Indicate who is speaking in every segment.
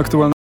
Speaker 1: актуально.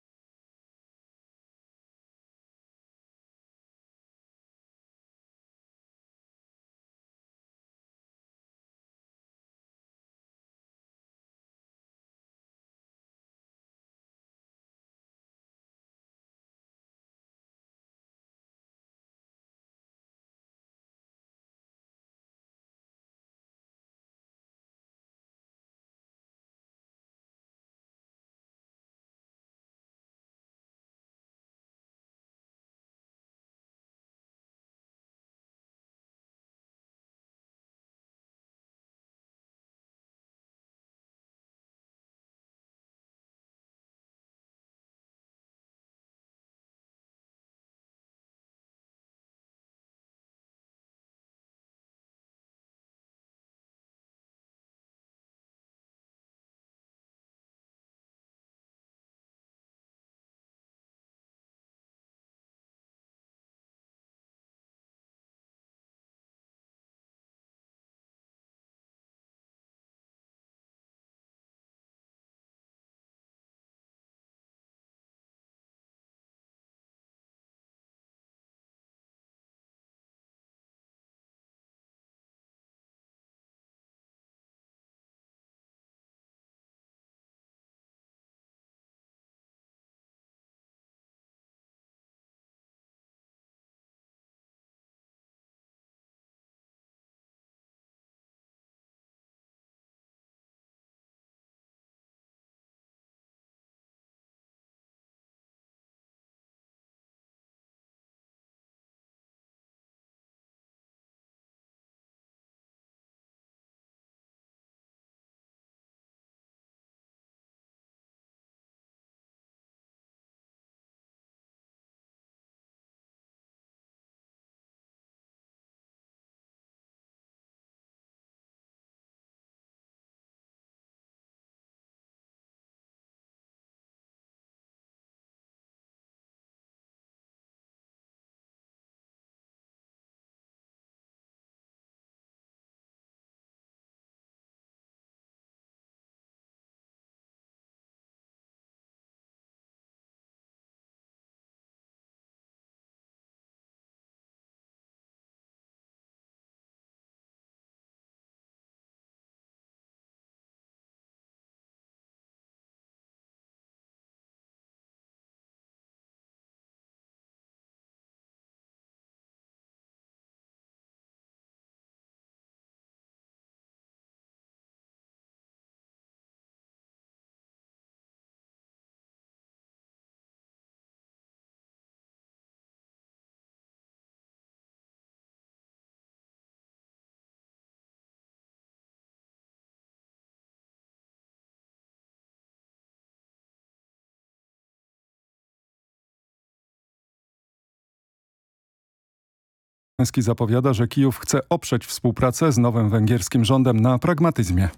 Speaker 1: Zełenski zapowiada, że Kijów chce oprzeć współpracę z nowym węgierskim rządem na pragmatyzmie.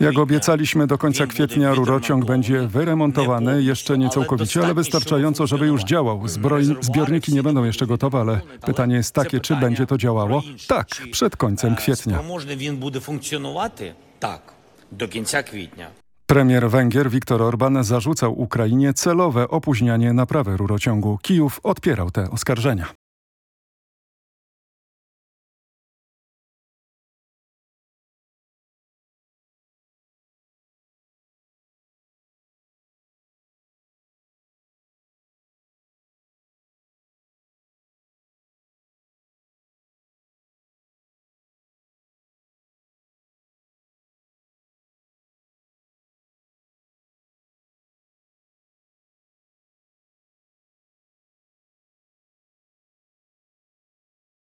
Speaker 2: Jak
Speaker 1: obiecaliśmy, do końca kwietnia rurociąg będzie wyremontowany, jeszcze nie całkowicie, ale wystarczająco,
Speaker 2: żeby
Speaker 1: już działał. Zbroj... Zbiorniki nie będą jeszcze gotowe, ale pytanie jest takie, czy będzie to działało? Tak, przed końcem kwietnia.
Speaker 2: Tak, do końca kwietnia.
Speaker 1: Premier Węgier Viktor Orban zarzucał Ukrainie celowe opóźnianie naprawy rurociągu. Kijów odpierał te oskarżenia.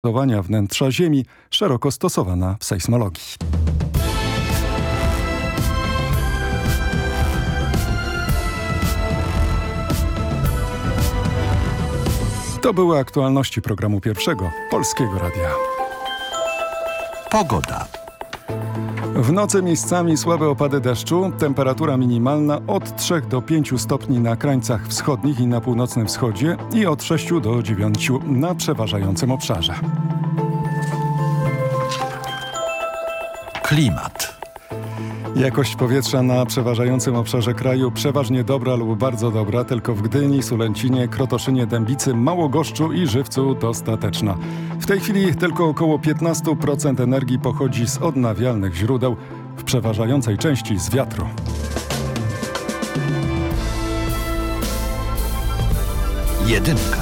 Speaker 1: Budowania wnętrza Ziemi szeroko stosowana w sejsmologii. To były aktualności programu pierwszego Polskiego Radia.
Speaker 3: Pogoda.
Speaker 1: W nocy miejscami słabe opady deszczu, temperatura minimalna od 3 do 5 stopni na krańcach wschodnich i na północnym wschodzie i od 6 do 9 na przeważającym obszarze.
Speaker 3: Klimat.
Speaker 1: Jakość powietrza na przeważającym obszarze kraju przeważnie dobra lub bardzo dobra, tylko w Gdyni, Sulęcinie, Krotoszynie, Dębicy, Małogoszczu i Żywcu dostateczna. W tej chwili tylko około 15% energii pochodzi z odnawialnych źródeł, w przeważającej części z wiatru.
Speaker 3: Jedynka.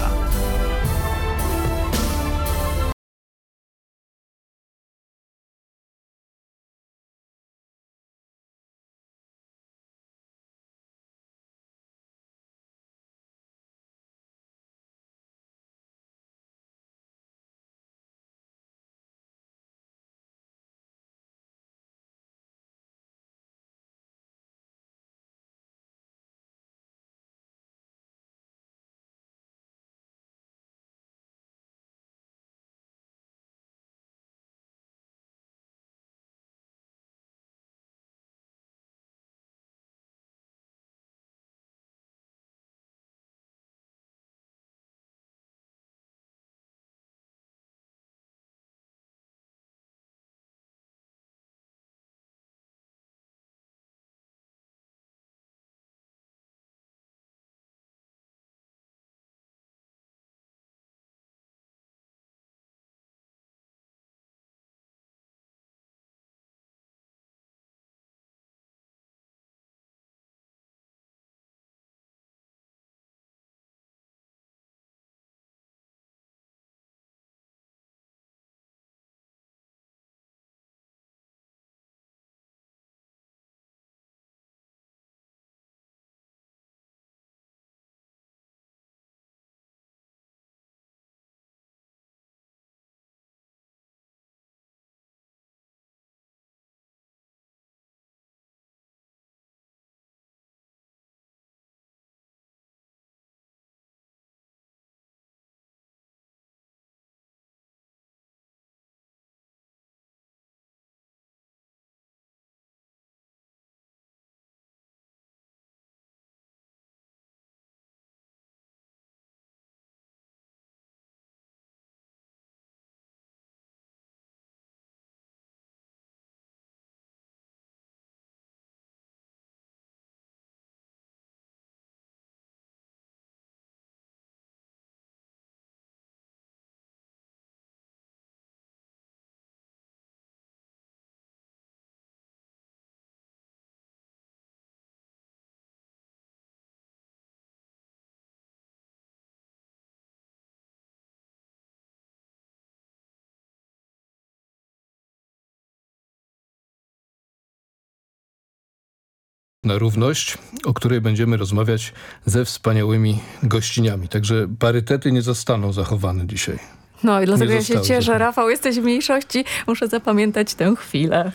Speaker 4: Na równość, o której będziemy rozmawiać ze wspaniałymi gościniami. Także parytety nie zostaną zachowane dzisiaj.
Speaker 5: No i dlatego
Speaker 4: Nie
Speaker 5: ja się cieszę.
Speaker 4: zachowane.
Speaker 5: Rafał, jesteś w mniejszości. Muszę zapamiętać tę chwilę.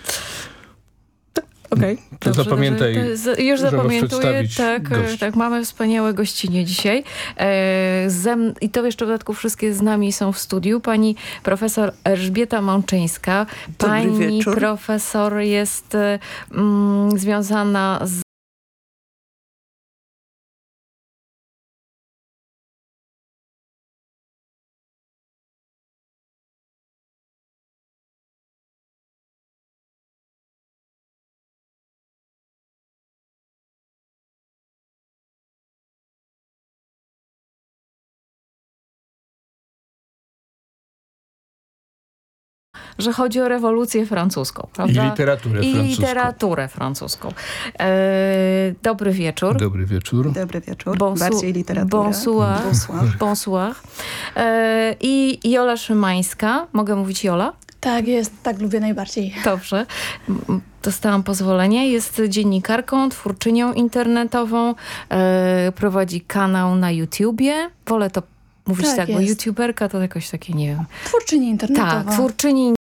Speaker 5: Okej.
Speaker 4: To
Speaker 5: dobrze,
Speaker 4: zapamiętaj,
Speaker 5: dobrze. To jest- Już zapamiętuję. Tak,
Speaker 4: gości.
Speaker 5: tak, mamy wspaniałe gościnie dzisiaj. E, zem, I to jeszcze w dodatku wszystkie z nami są w studiu. Pani profesor Elżbieta Mączyńska. Pani profesor jest e, mm, związana z że chodzi o rewolucję francuską,
Speaker 4: I
Speaker 5: prawda?
Speaker 4: literaturę
Speaker 5: I
Speaker 4: francuską.
Speaker 5: literaturę francuską. E, dobry wieczór.
Speaker 4: Dobry wieczór.
Speaker 6: Dobry wieczór.
Speaker 5: Bonsu-
Speaker 6: Bardziej literatura.
Speaker 5: bonsoir.
Speaker 6: Bonsoir.
Speaker 5: Bonsoir. E, I Jola Szymańska. Mogę mówić Jola?
Speaker 7: Tak, jest, tak lubię najbardziej.
Speaker 5: Dobrze. Dostałam pozwolenie. Jest dziennikarką, twórczynią internetową. E, prowadzi kanał na YouTubie. Wolę to mówić tak,
Speaker 7: Tak,
Speaker 5: bo youtuberka to jakoś takie, nie wiem.
Speaker 7: Twórczyni internetowa.
Speaker 5: Tak, twórczyni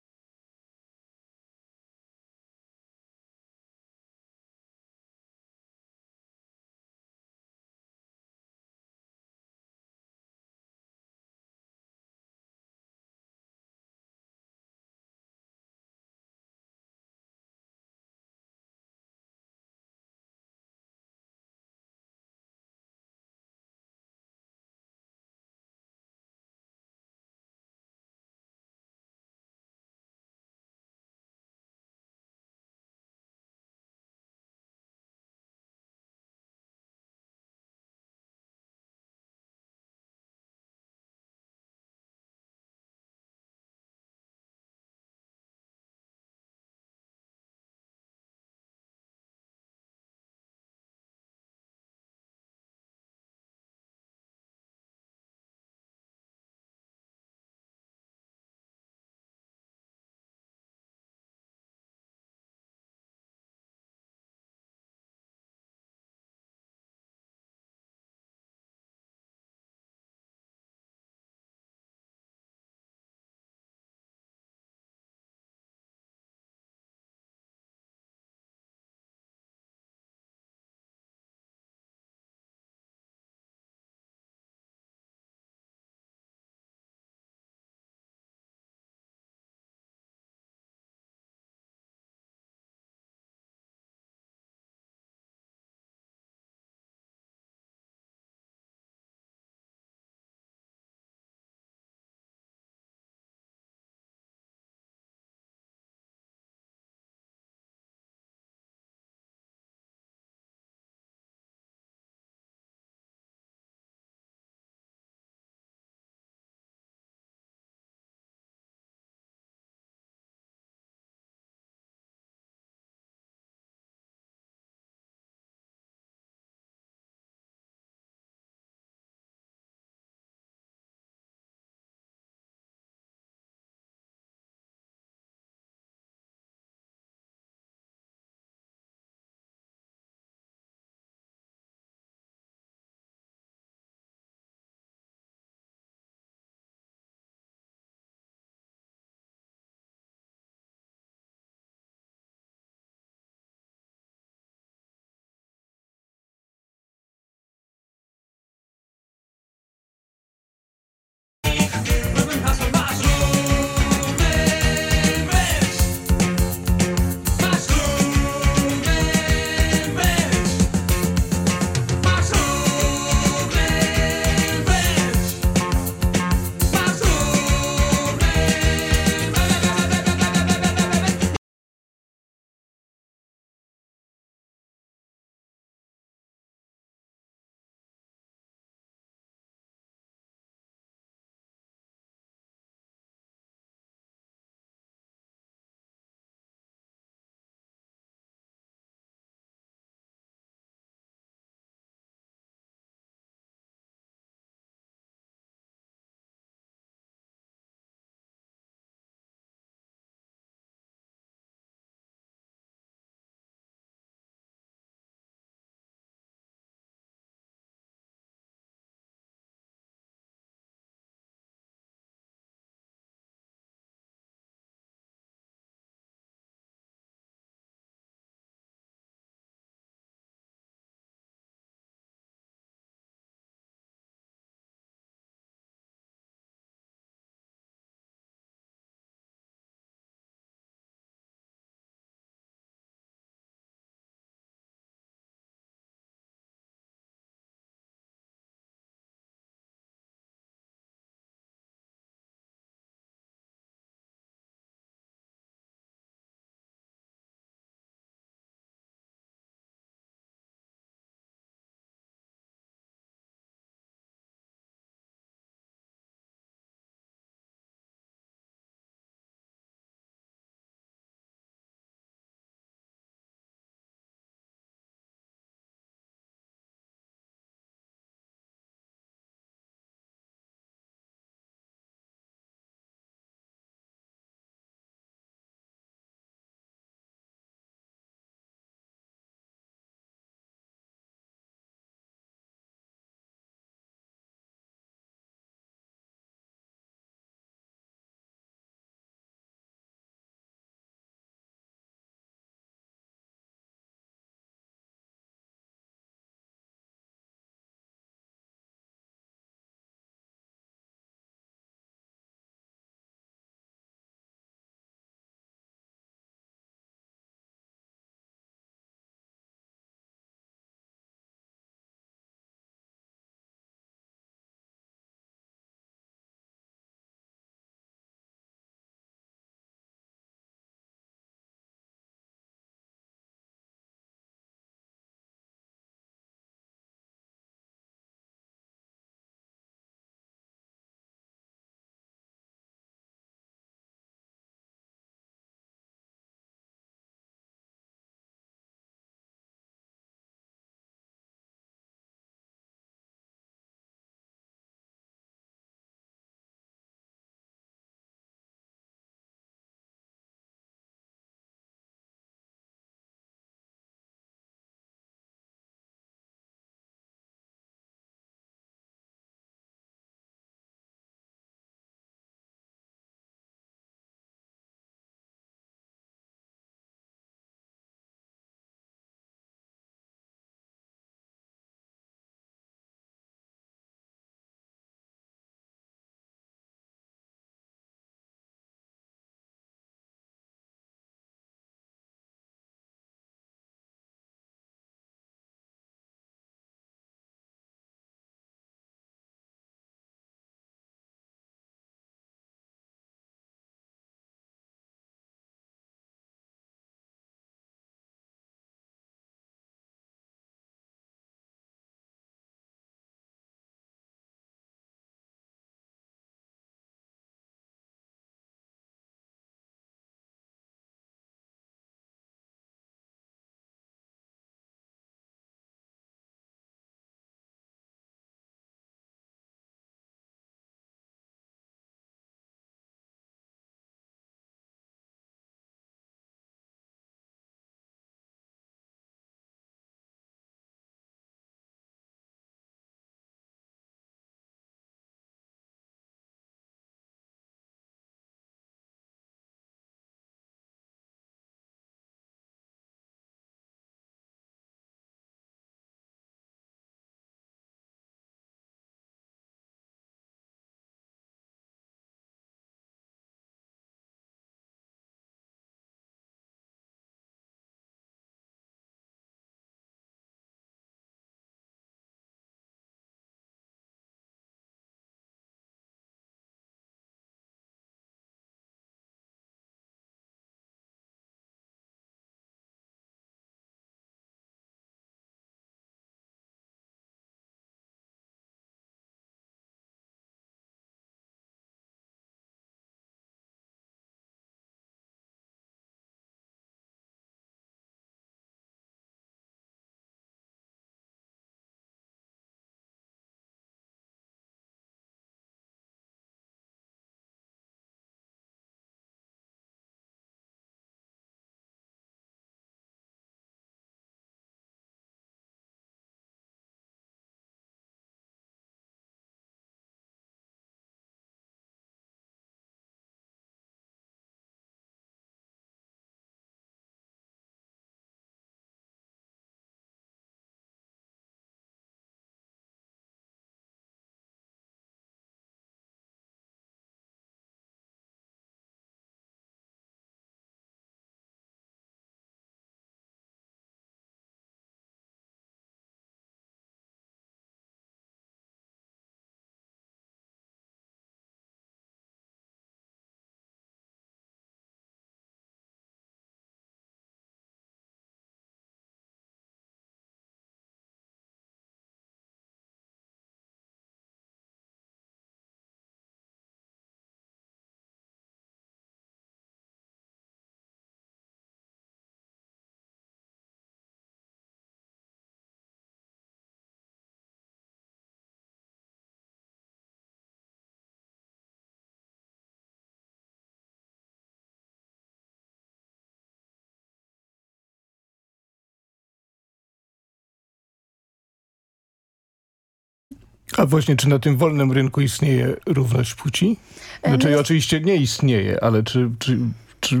Speaker 4: A właśnie, czy na tym wolnym rynku istnieje równość płci? E, znaczy,
Speaker 7: no,
Speaker 4: oczywiście nie istnieje, ale czy, czy, czy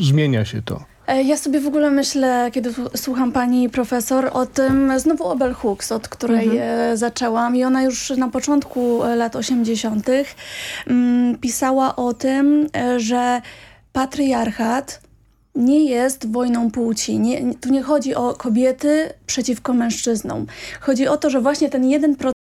Speaker 4: zmienia się to?
Speaker 7: E, ja sobie w ogóle myślę, kiedy słucham pani profesor, o tym znowu Obel Hooks, od której mhm. E, zaczęłam i ona już na początku lat 80. Mm, pisała o tym, że patriarchat nie jest wojną płci. Nie, tu nie chodzi o kobiety przeciwko mężczyznom. Chodzi o to, że właśnie ten
Speaker 5: 1%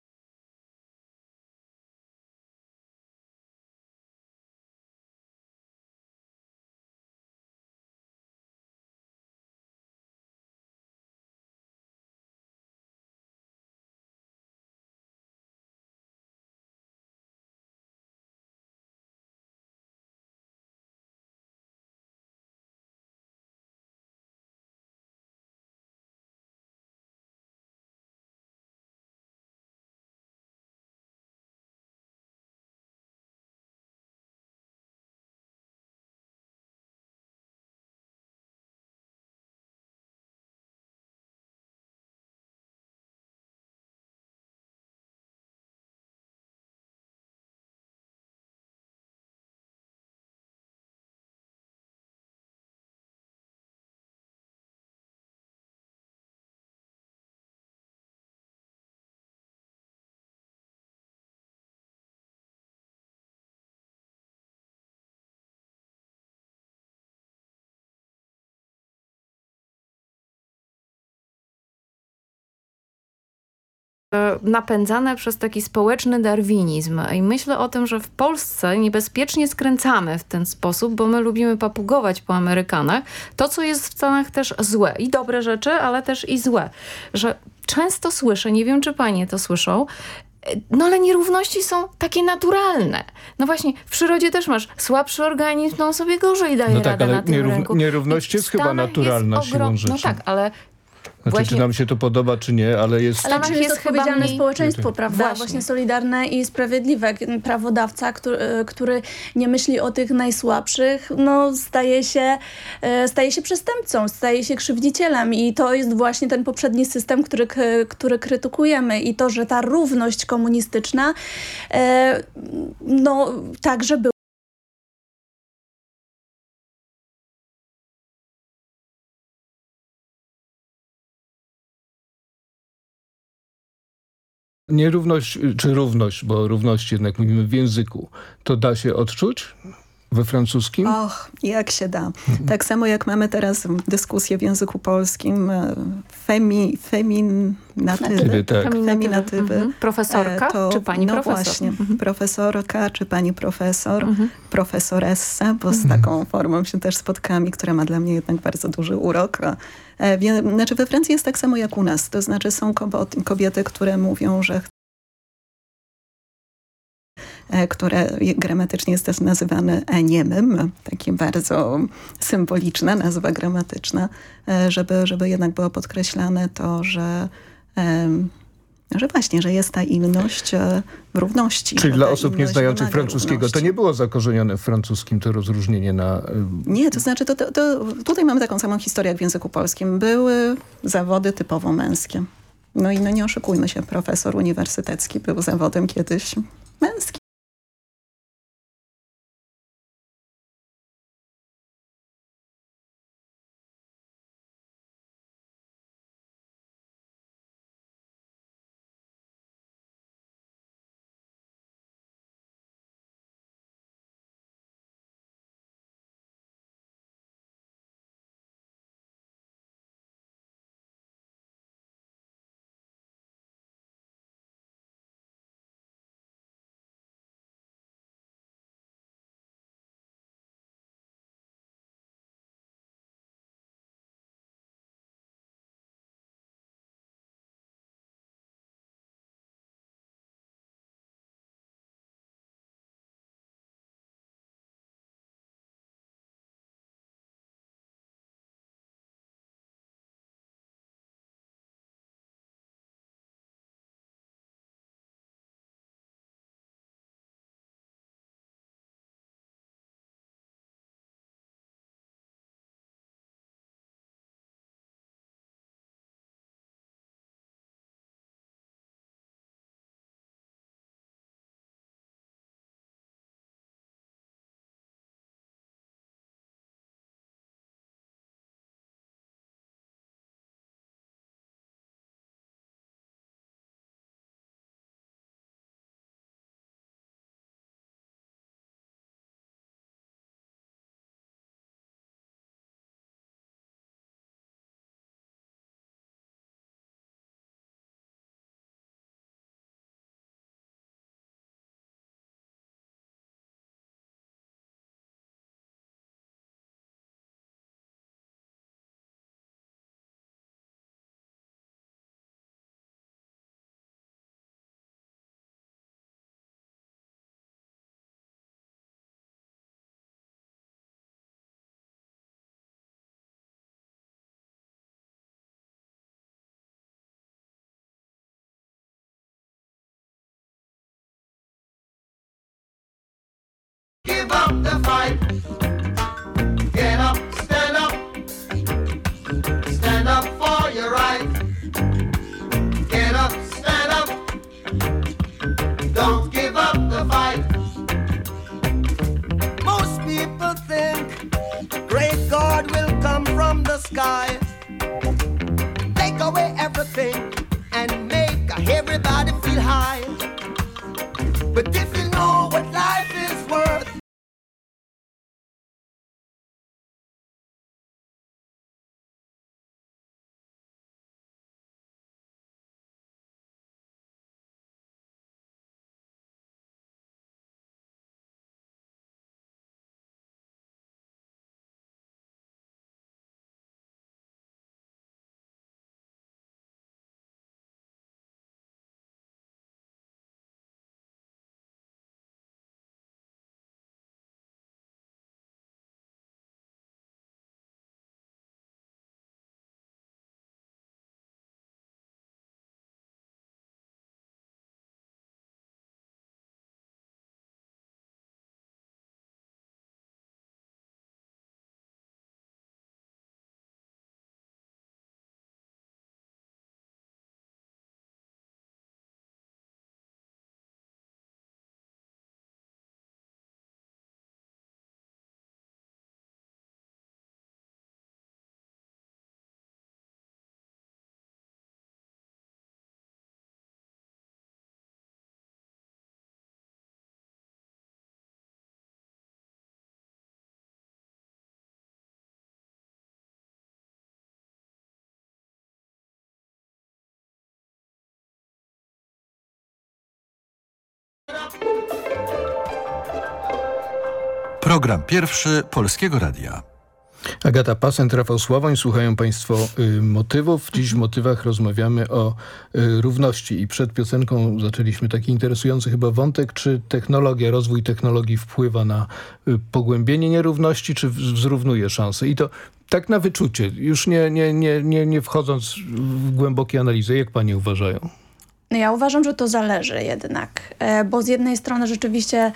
Speaker 5: napędzane przez taki społeczny darwinizm. I myślę o tym, że w Polsce niebezpiecznie skręcamy w ten sposób, bo my lubimy papugować po Amerykanach to, co jest w Stanach też złe. I dobre rzeczy, ale też i złe. Że często słyszę, nie wiem, czy panie to słyszą, e, no ale nierówności są takie naturalne. No właśnie, w przyrodzie też masz słabszy organizm, no on sobie gorzej daje
Speaker 4: No tak,
Speaker 5: radę
Speaker 4: ale
Speaker 5: na tym
Speaker 4: nierów-
Speaker 5: rynku.
Speaker 4: nierówność jest chyba naturalna
Speaker 5: jest
Speaker 4: siłą
Speaker 5: No
Speaker 4: rzeczy.
Speaker 5: tak, ale
Speaker 4: Znaczy,
Speaker 5: Właśnie-
Speaker 4: czy nam się to podoba, czy nie, ale jest...
Speaker 7: Ale
Speaker 5: Stanach
Speaker 7: czym jest, odpowiedzialne
Speaker 5: mniej-
Speaker 7: społeczeństwo, prawda?
Speaker 5: Właśnie.
Speaker 7: Właśnie. solidarne i sprawiedliwe. Prawodawca, który, który nie myśli o tych najsłabszych, no staje się, e, staje się przestępcą, staje się krzywdzicielem i to jest właśnie ten poprzedni system, który, który krytykujemy i to, że ta równość komunistyczna e, no także była
Speaker 4: Nierówność, czy równość, bo równość jednak mówimy w języku, to da się odczuć we francuskim?
Speaker 6: Och, jak się da. Tak samo jak mamy teraz dyskusję w języku polskim e, femi, feminatywy.
Speaker 4: Tak.
Speaker 6: Feminatywy.
Speaker 5: Mhm. Profesorka
Speaker 6: E, to-
Speaker 5: czy pani
Speaker 6: no
Speaker 5: profesor?
Speaker 6: właśnie,
Speaker 5: Mhm.
Speaker 6: profesorka czy pani profesor, profesoressa, bo z
Speaker 5: Mhm.
Speaker 6: taką formą się też spotkałam i która ma dla mnie jednak bardzo duży urok. E, wie, znaczy we Francji jest tak samo jak u nas, to znaczy są kobiety, które mówią, że które je- gramatycznie jest też nazywane niemym, takie bardzo symboliczna nazwa gramatyczna, e, żeby, żeby jednak było podkreślane to, że że właśnie, że jest ta inność e, w równości.
Speaker 4: Czyli dla osób nieznających francuskiego, to
Speaker 6: równości.
Speaker 4: nie było zakorzenione w francuskim to rozróżnienie na...
Speaker 6: Nie, to znaczy to, to, to, tutaj mamy taką samą historię jak w języku polskim. Były zawody typowo męskie. No i no nie oszukujmy się, profesor uniwersytecki był zawodem kiedyś męskim.
Speaker 8: Up the fight. Get up, stand up. Stand up for your right. Get up, stand up. Don't give up the fight. Most people think great God will come from the sky. Take away everything and make everybody feel high. But if
Speaker 3: Program pierwszy Polskiego Radia.
Speaker 4: Agata Pasent, Rafał Sławoń, słuchają Państwo y, motywów. Dziś w motywach rozmawiamy o y, równości i przed piosenką zaczęliśmy taki interesujący chyba wątek, czy technologia, rozwój technologii wpływa na y, pogłębienie nierówności, czy zrównuje szanse. I to tak na wyczucie, już nie, nie, nie, nie, nie wchodząc w głębokie analizy. Jak Panie uważają?
Speaker 7: No ja uważam, że to zależy jednak, e, bo z jednej strony rzeczywiście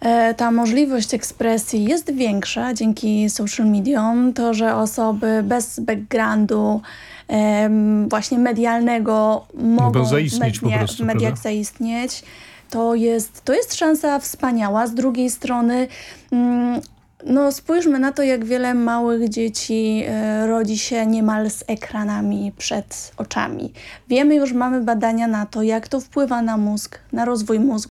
Speaker 7: e, ta możliwość ekspresji jest większa dzięki social mediom. To, że osoby bez backgroundu właśnie medialnego mogą
Speaker 4: zaistnieć
Speaker 7: w,
Speaker 4: po prostu,
Speaker 7: mediach
Speaker 4: prawda?
Speaker 7: zaistnieć, to jest, to jest szansa wspaniała. Z drugiej strony mm, no spójrzmy na to, jak wiele małych dzieci e, rodzi się niemal z ekranami przed oczami. Wiemy już, mamy badania na to, jak to wpływa na mózg, na rozwój mózgu.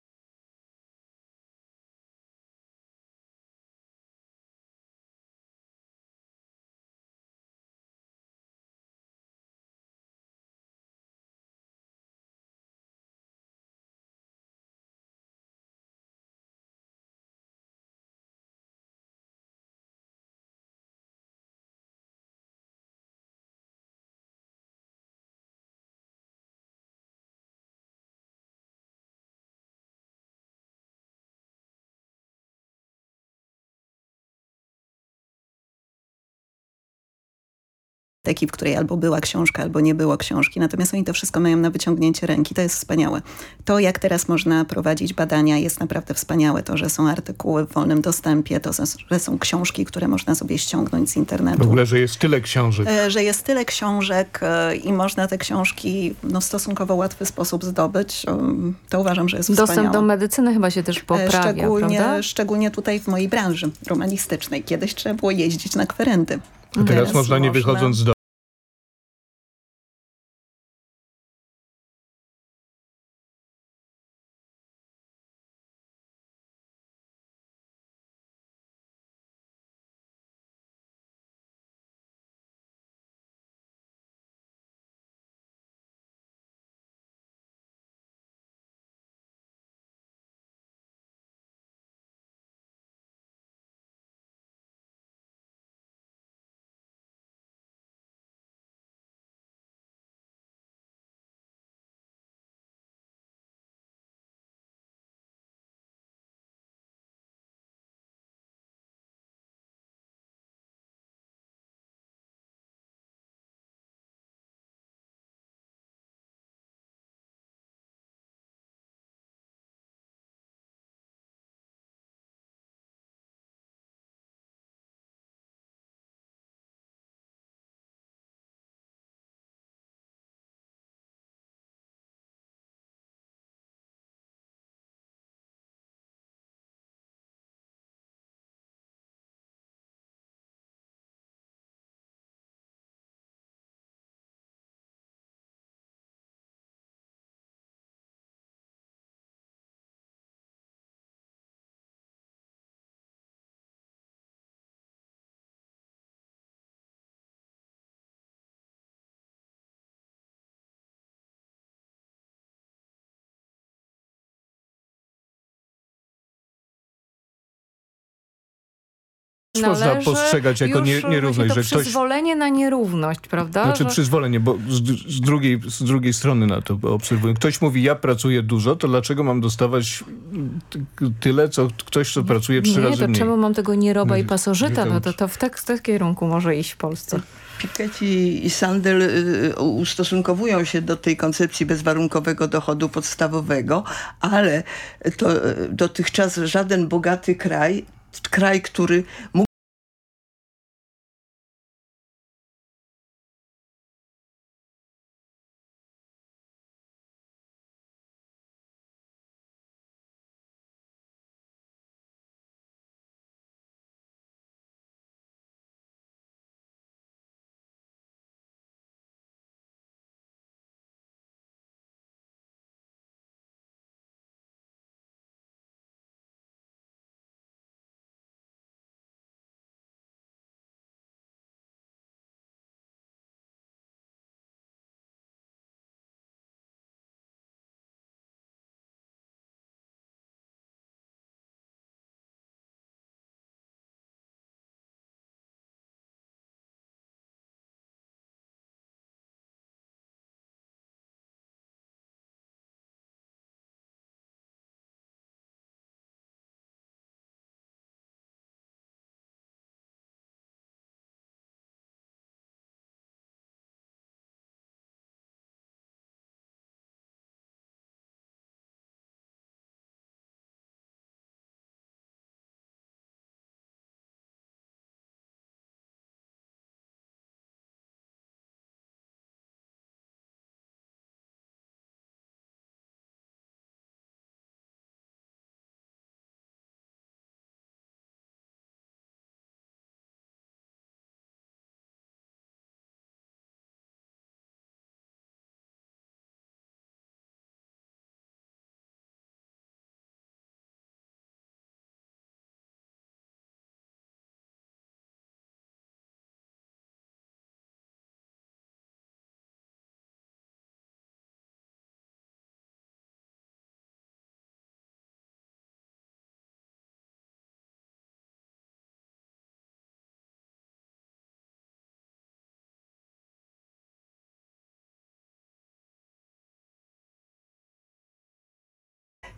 Speaker 6: Taki, w której albo była książka, albo nie było książki. Natomiast oni to wszystko mają na wyciągnięcie ręki. To jest wspaniałe. To, jak teraz można prowadzić badania, jest naprawdę wspaniałe. To, że są artykuły w wolnym dostępie, to, że są książki, które można sobie ściągnąć z internetu.
Speaker 4: W ogóle, że jest tyle książek.
Speaker 6: E, że jest tyle książek e, i można te książki no, w stosunkowo łatwy sposób zdobyć, um, to uważam, że jest
Speaker 5: Dostęp
Speaker 6: wspaniałe.
Speaker 5: do medycyny chyba się też
Speaker 6: E,
Speaker 5: poprawia,
Speaker 6: szczególnie,
Speaker 5: prawda?
Speaker 6: szczególnie tutaj w mojej branży romanistycznej. Kiedyś trzeba było jeździć na kwerendy.
Speaker 4: A teraz można nie wychodząc z też można
Speaker 5: należy
Speaker 4: postrzegać jako nie, nierówność,
Speaker 5: właśnie
Speaker 4: że
Speaker 5: to
Speaker 4: ktoś...
Speaker 5: przyzwolenie na nierówność, prawda?
Speaker 4: Znaczy
Speaker 5: że...
Speaker 4: przyzwolenie, bo z, z, drugiej, z drugiej strony na to obserwuję. Ktoś mówi, ja pracuję dużo, to dlaczego mam dostawać ty- tyle, co ktoś, kto pracuje trzy
Speaker 5: Nie,
Speaker 4: razy
Speaker 5: to
Speaker 4: mniej?
Speaker 5: czemu mam tego nieroba i
Speaker 4: No,
Speaker 5: pasożyta?
Speaker 4: to-
Speaker 5: No to, to w tak, w takim kierunku może iść w Polsce.
Speaker 9: Piketty i Sandel y, ustosunkowują się do tej koncepcji bezwarunkowego dochodu podstawowego, ale to y, dotychczas żaden bogaty kraj, kraj, który mógł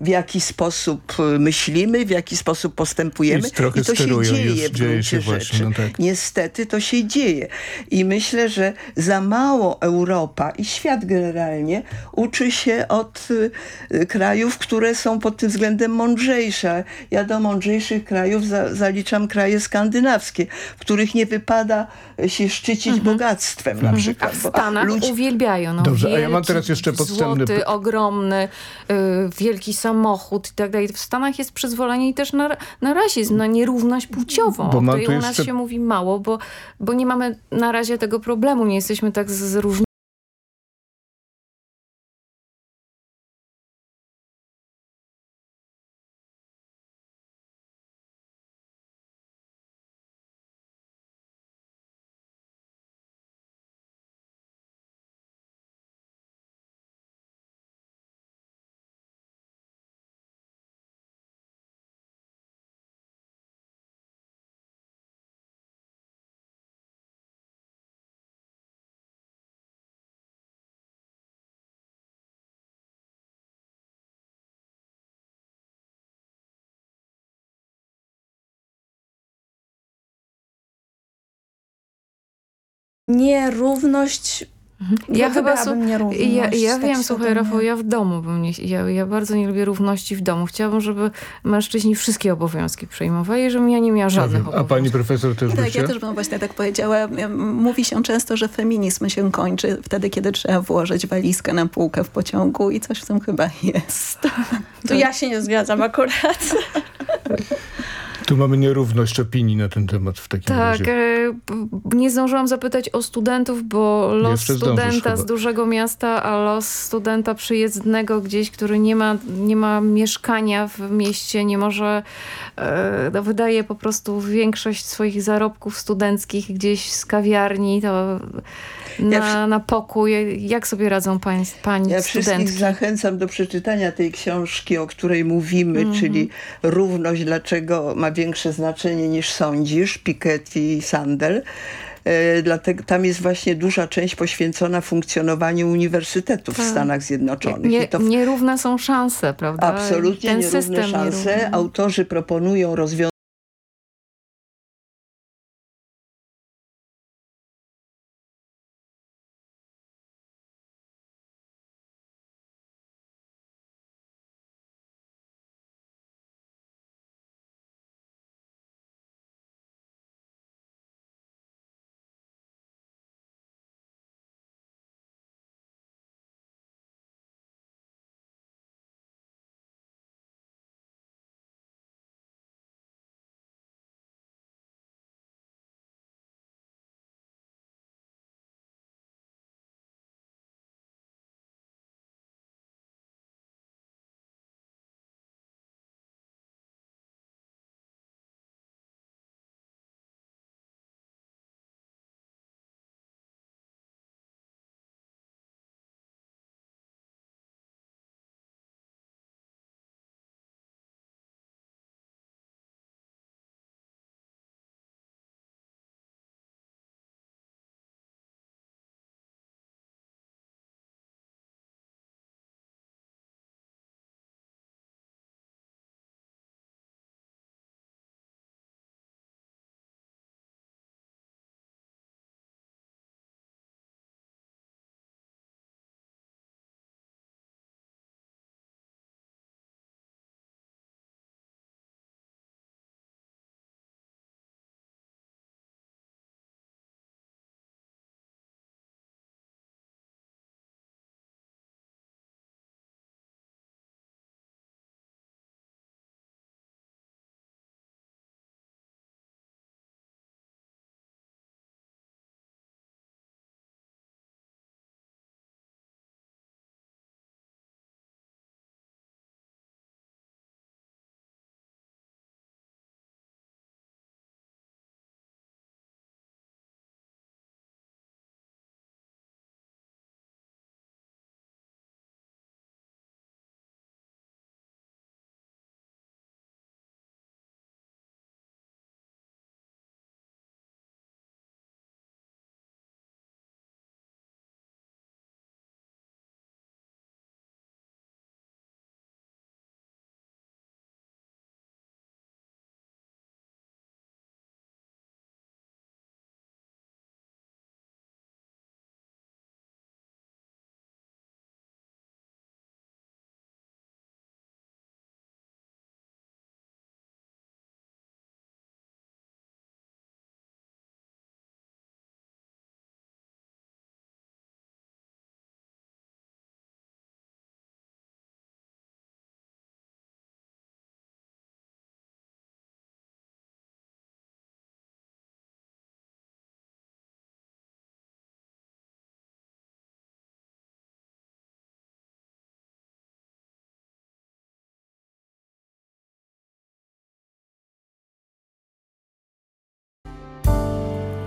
Speaker 9: w jaki sposób y, myślimy, w jaki sposób postępujemy.
Speaker 4: I trochę
Speaker 9: to się dzieje w
Speaker 4: dzieje się
Speaker 9: gruncie
Speaker 4: właśnie,
Speaker 9: rzeczy.
Speaker 4: no tak.
Speaker 9: Niestety to się dzieje. I myślę, że za mało Europa i świat generalnie uczy się od y, krajów, które są pod tym względem mądrzejsze. Ja do mądrzejszych krajów za, zaliczam kraje skandynawskie, w których nie wypada się szczycić bogactwem na przykład.
Speaker 5: A w Stanach
Speaker 9: ludzie-
Speaker 5: uwielbiają. No,
Speaker 4: Dobrze, a ja
Speaker 5: wielki,
Speaker 4: mam teraz jeszcze podstępny
Speaker 5: Złoty, ogromny, y, wielki samochód i tak dalej. W Stanach jest przyzwolenie i też na, na rasizm, na nierówność płciową.
Speaker 4: Bo
Speaker 5: o
Speaker 4: mam
Speaker 5: której u nas
Speaker 4: jeszcze-
Speaker 5: się mówi mało, bo, bo nie mamy na razie tego problemu. Nie jesteśmy tak zróżnieni.
Speaker 7: Nierówność.
Speaker 5: Ja chyba su-
Speaker 7: nierówność.
Speaker 5: ja, ja
Speaker 7: tak
Speaker 5: wiem, słuchaj. Rafał, ja w domu bym nie, ja, ja bardzo nie lubię równości w domu. Chciałabym, żeby mężczyźni wszystkie obowiązki przejmowali, żebym ja nie miała żadnych
Speaker 4: A
Speaker 5: obowiązków.
Speaker 4: pani profesor też
Speaker 6: Tak, ja też bym właśnie tak powiedziała. Mówi się często, że feminizm się kończy wtedy, kiedy trzeba włożyć walizkę na półkę w pociągu i coś w tym chyba jest.
Speaker 7: To ja się nie zgadzam akurat.
Speaker 4: Tu mamy nierówność opinii na ten temat w takim
Speaker 5: Tak,
Speaker 4: razie.
Speaker 5: e, b- nie zdążyłam zapytać o studentów, bo los studenta z dużego miasta, a los studenta przyjezdnego gdzieś, który nie ma, nie ma mieszkania w mieście, nie może, e, no, wydaje po prostu większość swoich zarobków studenckich gdzieś z kawiarni, to na, na pokój. Jak sobie radzą pań, pani
Speaker 9: Ja
Speaker 5: studentki?
Speaker 9: wszystkich zachęcam do przeczytania tej książki, o której mówimy, czyli Równość, dlaczego ma większe znaczenie niż sądzisz, Piketty i Sandel. E, Dlatego tam jest właśnie duża część poświęcona funkcjonowaniu uniwersytetów w Stanach Zjednoczonych.
Speaker 5: Nie,
Speaker 9: w-
Speaker 5: nierówne są szanse, prawda?
Speaker 9: absolutnie
Speaker 5: Ten
Speaker 9: nierówne
Speaker 5: system
Speaker 9: szanse.
Speaker 5: nierówny.
Speaker 9: Autorzy proponują rozwiązania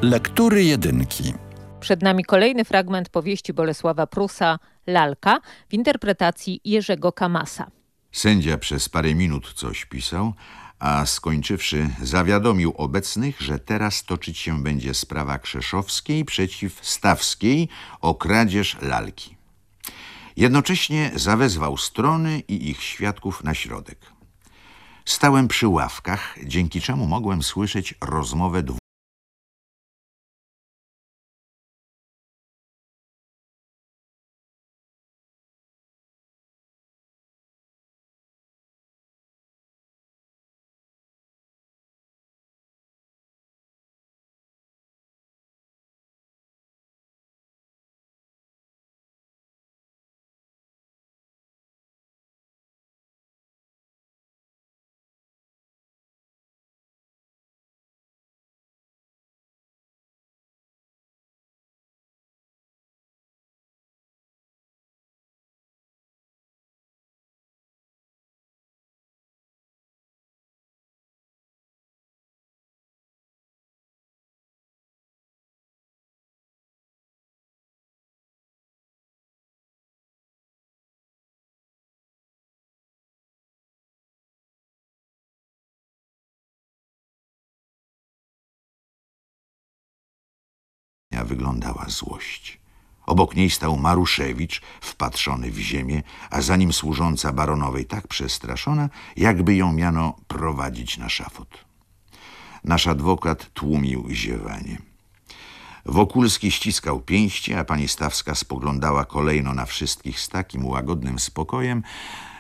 Speaker 3: Lektury jedynki.
Speaker 10: Przed nami kolejny fragment powieści Bolesława Prusa Lalka w interpretacji Jerzego Kamasa.
Speaker 11: Sędzia przez parę minut coś pisał, a skończywszy zawiadomił obecnych, że teraz toczyć się będzie sprawa Krzeszowskiej przeciw Stawskiej o kradzież lalki. Jednocześnie zawezwał strony i ich świadków na środek. Stałem przy ławkach, dzięki czemu mogłem słyszeć rozmowę dwóch wyglądała złość. Obok niej stał Maruszewicz, wpatrzony w ziemię, a za nim służąca baronowej tak przestraszona, jakby ją miano prowadzić na szafot. Nasz adwokat tłumił ziewanie. Wokulski ściskał pięści, a pani Stawska spoglądała kolejno na wszystkich z takim łagodnym spokojem,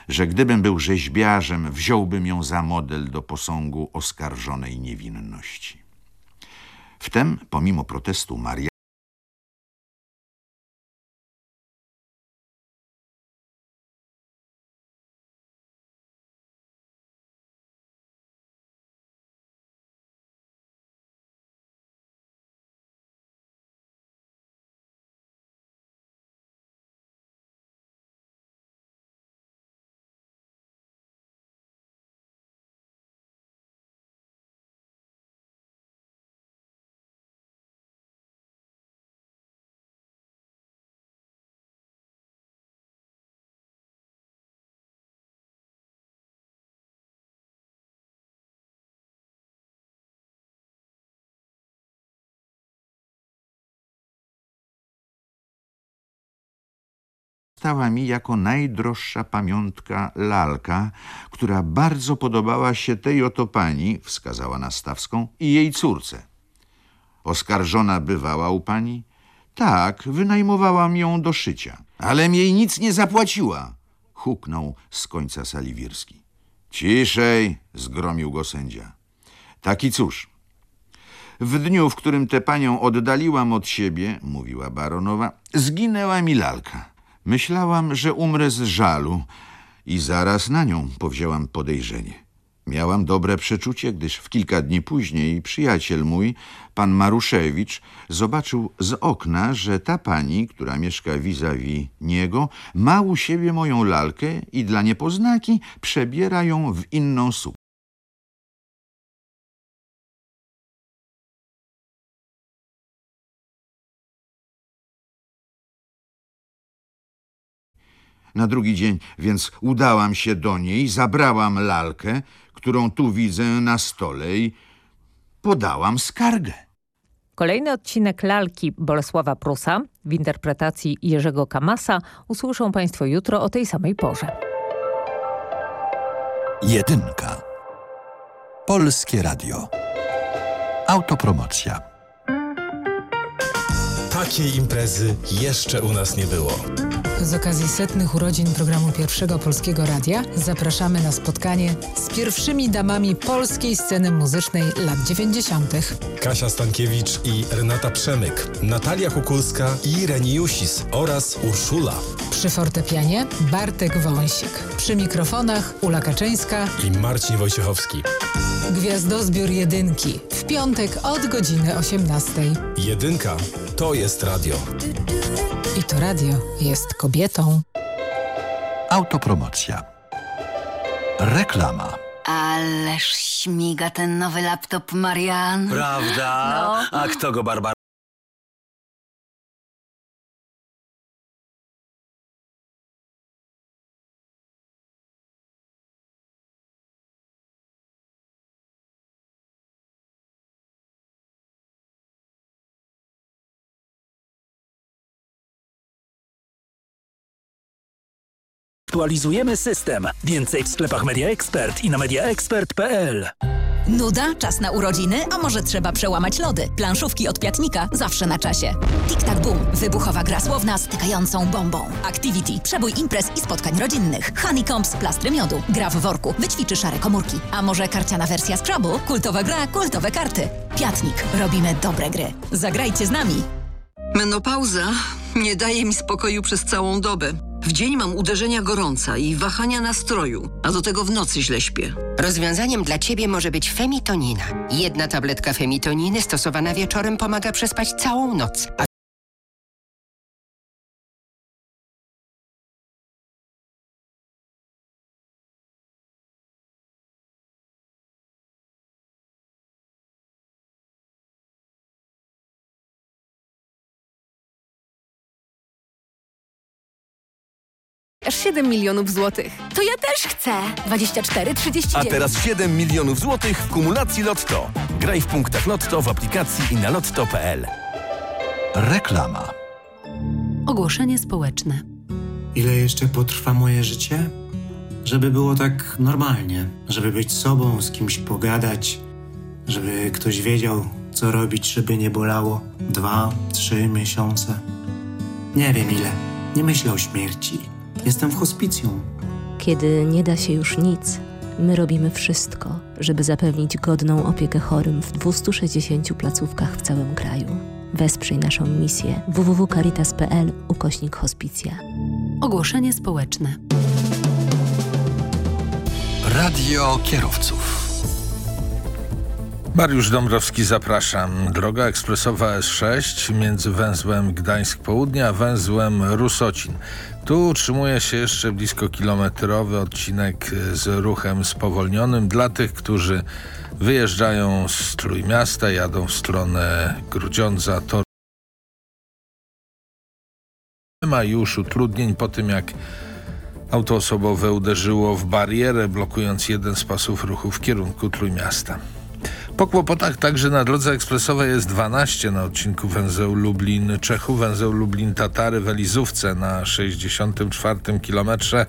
Speaker 11: że gdybym był rzeźbiarzem, wziąłbym ją za model do posągu oskarżonej niewinności. Wtem, pomimo protestu Maria, stała mi jako najdroższa pamiątka lalka, która bardzo podobała się tej oto pani, wskazała na Stawską, i jej córce. Oskarżona bywała u pani? Tak, wynajmowałam ją do szycia. Ale jej nic nie zapłaciła, huknął z końca sali Wirski. Ciszej, zgromił go sędzia. Taki cóż, w dniu, w którym tę panią oddaliłam od siebie, mówiła baronowa, zginęła mi lalka. Myślałam, że umrę z żalu i zaraz na nią powzięłam podejrzenie. Miałam dobre przeczucie, gdyż w kilka dni później przyjaciel mój, pan Maruszewicz, zobaczył z okna, że ta pani, która mieszka vis-a-vis niego, ma u siebie moją lalkę i dla niepoznaki przebiera ją w inną suknię. Na drugi dzień więc udałam się do niej, zabrałam lalkę, którą tu widzę na stole i podałam skargę.
Speaker 10: Kolejny odcinek lalki Bolesława Prusa w interpretacji Jerzego Kamasa usłyszą Państwo jutro o tej samej porze.
Speaker 3: Jedynka. Polskie Radio. Autopromocja.
Speaker 12: Takiej imprezy jeszcze u nas nie było.
Speaker 13: Z okazji setnych urodzin programu Pierwszego Polskiego Radia zapraszamy na spotkanie z pierwszymi damami polskiej sceny muzycznej lat 90.
Speaker 12: Kasia Stankiewicz i Renata Przemyk, Natalia Kukulska i Reni Jusis oraz Urszula.
Speaker 13: Przy fortepianie Bartek Wąsik. Przy mikrofonach Ula Kaczyńska
Speaker 12: i Marcin Wojciechowski.
Speaker 13: Gwiazdozbiór Jedynki w piątek od godziny 18.
Speaker 12: Jedynka to jest radio.
Speaker 13: I to radio jest kobietą.
Speaker 3: Autopromocja. Reklama.
Speaker 14: Ależ śmiga ten nowy laptop, Marian.
Speaker 15: Prawda?
Speaker 14: No.
Speaker 15: A kto go, Barbara?
Speaker 16: Aktualizujemy system. Więcej w sklepach Media Expert i na mediaexpert.pl.
Speaker 17: Nuda, czas na urodziny, a może trzeba przełamać lody. Planszówki od Piatnika zawsze na czasie. Tic-tac boom, wybuchowa gra słowna stykającą bombą. Activity, przebój imprez i spotkań rodzinnych. Honeycombs, plastry miodu, gra w worku, wyćwiczy szare komórki. A może karciana wersja Scrabble? Kultowa gra, kultowe karty. Piatnik, robimy dobre gry. Zagrajcie z nami.
Speaker 18: Menopauza nie daje mi spokoju przez całą dobę. W dzień mam uderzenia gorąca i wahania nastroju, a do tego w nocy źle śpię.
Speaker 19: Rozwiązaniem dla Ciebie może być femitonina. Jedna tabletka femitoniny stosowana wieczorem pomaga przespać całą noc.
Speaker 20: Aż 7 milionów złotych.
Speaker 21: To ja też chcę.
Speaker 20: 24, 39.
Speaker 22: A teraz 7 milionów złotych w kumulacji Lotto. Graj w punktach Lotto w aplikacji i na lotto.pl.
Speaker 3: Reklama.
Speaker 15: Ogłoszenie społeczne.
Speaker 21: Ile jeszcze potrwa moje życie? Żeby było tak normalnie, żeby być sobą, z kimś pogadać, żeby ktoś wiedział, co robić, żeby nie bolało dwa, trzy miesiące. Nie wiem ile. Nie myślę o śmierci. Jestem w hospicjum.
Speaker 22: Kiedy nie da się już nic, my robimy wszystko, żeby zapewnić godną opiekę chorym w 260 placówkach w całym kraju. Wesprzyj naszą misję www.caritas.pl ukośnik hospicja.
Speaker 15: Ogłoszenie społeczne.
Speaker 3: Radio kierowców.
Speaker 23: Mariusz Dąbrowski, zapraszam. Droga ekspresowa S6 między węzłem Gdańsk Południa a węzłem Rusocin. Tu utrzymuje się jeszcze blisko kilometrowy odcinek z ruchem spowolnionym dla tych, którzy wyjeżdżają z Trójmiasta, jadą w stronę Grudziądza. To nie ma już utrudnień po tym, jak auto osobowe uderzyło w barierę, blokując jeden z pasów ruchu w kierunku Trójmiasta. Po kłopotach także na drodze ekspresowej jest 12 na odcinku węzeł Lublin-Czechu, węzeł Lublin-Tatary w Elizówce na 64 kilometrze,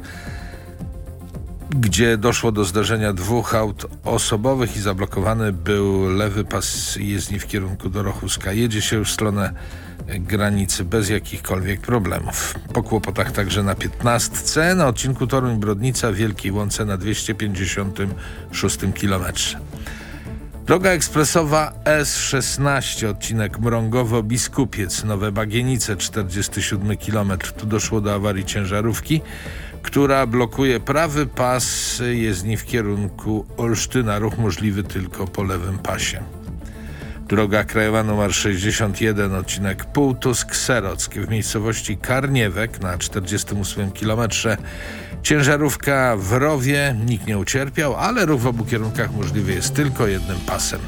Speaker 23: gdzie doszło do zdarzenia dwóch aut osobowych i zablokowany był lewy pas jezdni w kierunku do Rochuska. Jedzie się już w stronę granicy bez jakichkolwiek problemów. Po kłopotach także na 15 na odcinku Toruń-Brodnica Wielkiej Łące na 256 kilometrze. Droga ekspresowa S16, odcinek Mrągowo-Biskupiec, Nowe Bagienice, 47 km. Tu doszło do awarii ciężarówki, która blokuje prawy pas jezdni w kierunku Olsztyna. Ruch możliwy tylko po lewym pasie. Droga krajowa nr 61, odcinek Półtusk-Serock w miejscowości Karniewek na 48 km. Ciężarówka w rowie, nikt nie ucierpiał, ale ruch w obu kierunkach możliwy jest tylko jednym pasem.